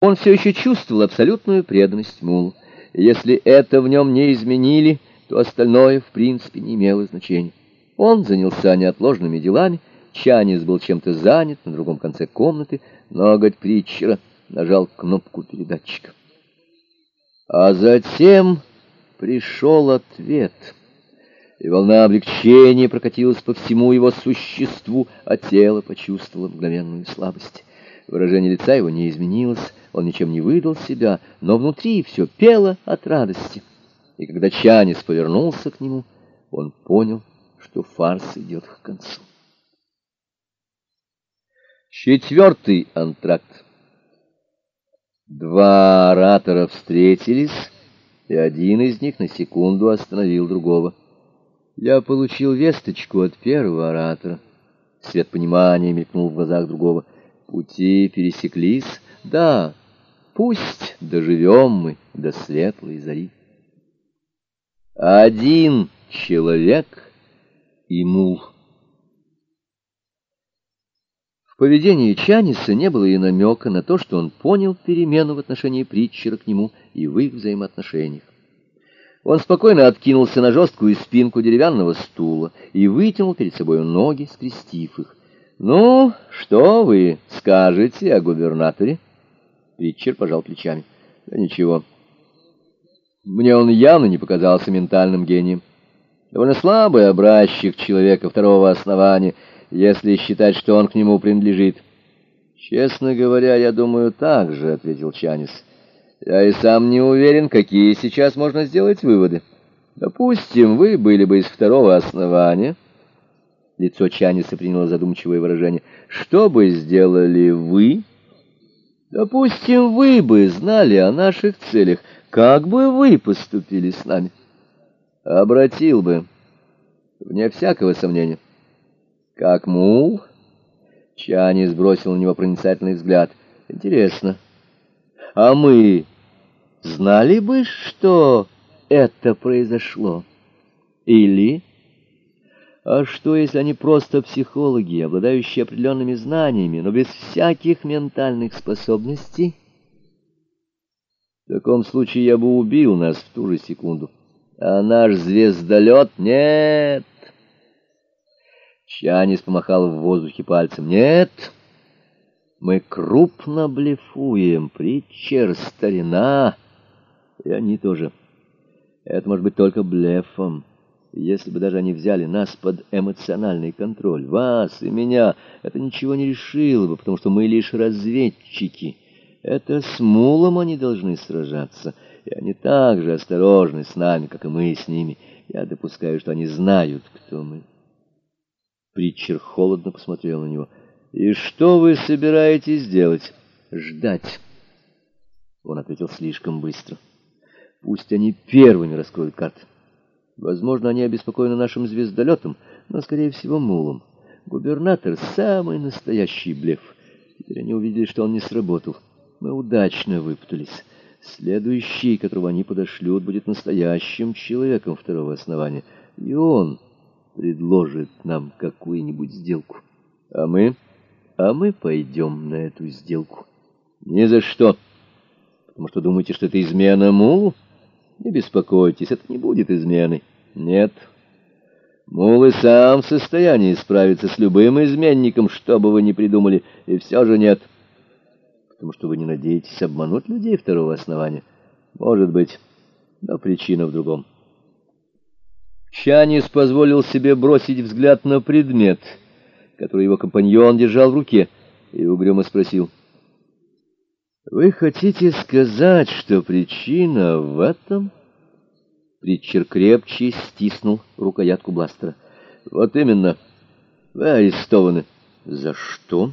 Он все еще чувствовал абсолютную преданность Мулу. Если это в нем не изменили, то остальное, в принципе, не имело значения. Он занялся неотложными делами, Чанис был чем-то занят на другом конце комнаты, ноготь Притчера нажал кнопку передатчика. А затем пришел ответ, и волна облегчения прокатилась по всему его существу, а тело почувствовало мгновенную слабость. Выражение лица его не изменилось, он ничем не выдал себя, но внутри все пело от радости. И когда Чанис повернулся к нему, он понял, что фарс идет к концу. Четвертый антракт. Два оратора встретились, и один из них на секунду остановил другого. Я получил весточку от первого оратора. Свет понимания мелькнул в глазах другого — Пути пересеклись, да, пусть доживем мы до светлой зари. Один человек и мул. В поведении Чаниса не было и намека на то, что он понял перемену в отношении Притчера к нему и в их взаимоотношениях. Он спокойно откинулся на жесткую спинку деревянного стула и вытянул перед собой ноги, скрестив их. «Ну, что вы скажете о губернаторе?» Питчер пожал плечами. «Да ничего. Мне он явно не показался ментальным гением. Довольно слабый образчик человека второго основания, если считать, что он к нему принадлежит». «Честно говоря, я думаю так же», — ответил Чанис. «Я и сам не уверен, какие сейчас можно сделать выводы. Допустим, вы были бы из второго основания». Лицо Чаниса приняло задумчивое выражение. «Что бы сделали вы?» «Допустим, вы бы знали о наших целях. Как бы вы поступили с нами?» «Обратил бы, вне всякого сомнения». «Как мул?» Чанис бросил на него проницательный взгляд. «Интересно. А мы знали бы, что это произошло? Или...» А что, если они просто психологи, обладающие определенными знаниями, но без всяких ментальных способностей? В таком случае я бы убил нас в ту же секунду. А наш звездолет — нет. Чанис помахал в воздухе пальцем. Нет, мы крупно блефуем, притчер, старина. И они тоже. Это может быть только блефом. Если бы даже они взяли нас под эмоциональный контроль, вас и меня, это ничего не решило бы, потому что мы лишь разведчики. Это с Мулом они должны сражаться, и они так же осторожны с нами, как и мы с ними. Я допускаю, что они знают, кто мы. Притчер холодно посмотрел на него. «И что вы собираетесь делать?» «Ждать». Он ответил слишком быстро. «Пусть они первыми раскроют карты». Возможно, они обеспокоены нашим звездолетом, но, скорее всего, мулом. Губернатор — самый настоящий блеф. Теперь они увидели, что он не сработал. Мы удачно выпутались. Следующий, которого они подошлют, будет настоящим человеком второго основания. И он предложит нам какую-нибудь сделку. А мы? А мы пойдем на эту сделку. Ни за что. Потому что думаете, что это измена мулу? Не беспокойтесь, это не будет изменой. Нет. Мул и сам в состоянии справиться с любым изменником, что бы вы ни придумали, и все же нет. Потому что вы не надеетесь обмануть людей второго основания. Может быть, но причина в другом. Чанис позволил себе бросить взгляд на предмет, который его компаньон держал в руке, и угрюмо спросил — вы хотите сказать, что причина в этом? Притчер крепче стиснул рукоятку бластера. Вот именно. Вы арестованы. За что?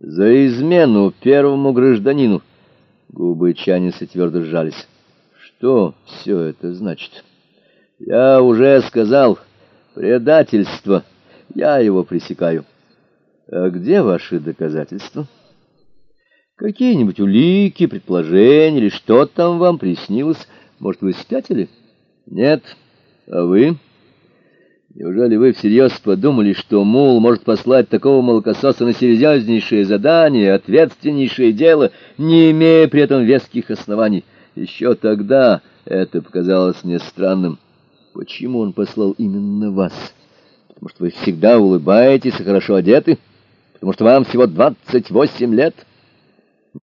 За измену первому гражданину. Губы Чаниса твердо сжались. Что все это значит? Я уже сказал. Предательство. Я его пресекаю. А где ваши доказательства? — Какие-нибудь улики, предположения или что там вам приснилось? Может, вы спятили? Нет. А вы? Неужели вы всерьез подумали, что Мул может послать такого молокососа на серьезнейшее задание, ответственнейшее дело, не имея при этом веских оснований? Еще тогда это показалось мне странным. Почему он послал именно вас? Потому что вы всегда улыбаетесь и хорошо одеты? Потому что вам всего двадцать восемь лет?»